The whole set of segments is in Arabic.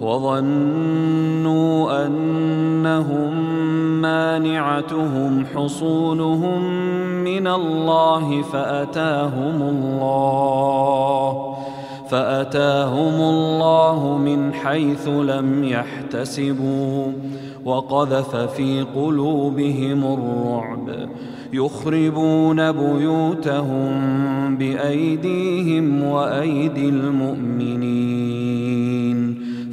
وظنوا أنهم مانعتهم حصونهم من الله فأتاهم الله فأتاهم الله من حيث لم يحتسبوا وقذف في قلوبهم الرعب. يخربون بيوتهم بأيديهم وأيدي المؤمنين.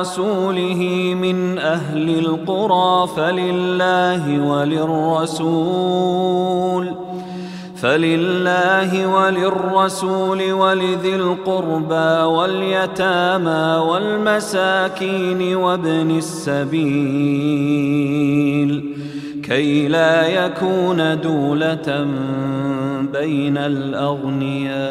على رسوله من أهل القرى فلله وللرسول فلله وللرسول ولذي القربى واليتامى والمساكين وابن السبيل كي لا يكون دولة بين الأغنياء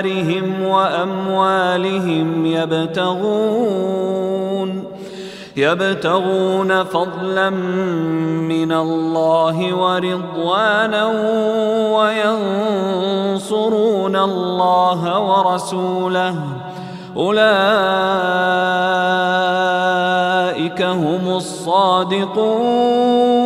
ديارهم وأموالهم يبتغون يبتغون فضلا من الله ورضوانا وينصرون الله ورسوله. أولئك هم الصادقون.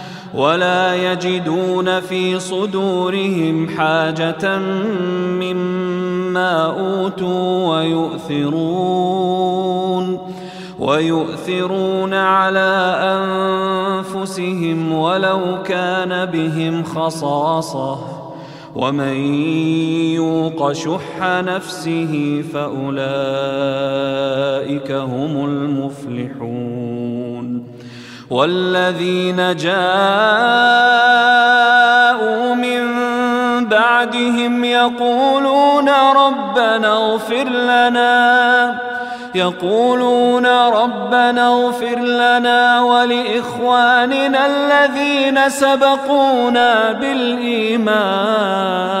ولا يجدون في صدورهم حاجة مما أوتوا ويؤثرون ويؤثرون على أنفسهم ولو كان بهم خصاصة ومن يوق شح نفسه فأولئك هم المفلحون والذين جاءوا من بعدهم يقولون ربنا اغفر لنا يقولون ربنا اغفر لنا ولإخواننا الذين سبقونا بالإيمان.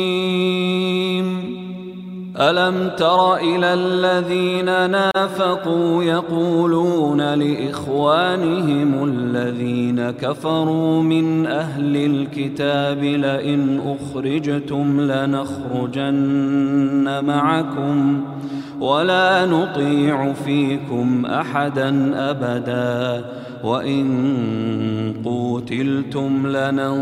ألم تر إلى الذين نافقوا يقولون لإخوانهم الذين كفروا من أهل الكتاب لئن أخرجتم لنخرجن معكم ولا نطيع فيكم أحدا أبدا وإن قوتلتم لننصرنكم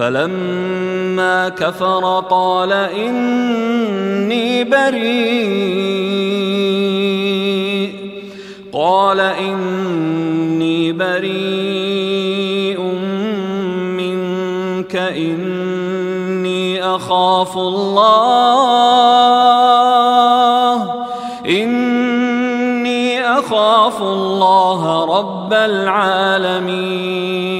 فلما كفر قال إني بريء. قال إني بريء منك إني أخاف الله. إني أخاف الله رب العالمين.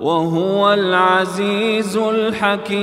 وهو العزيز الحكيم.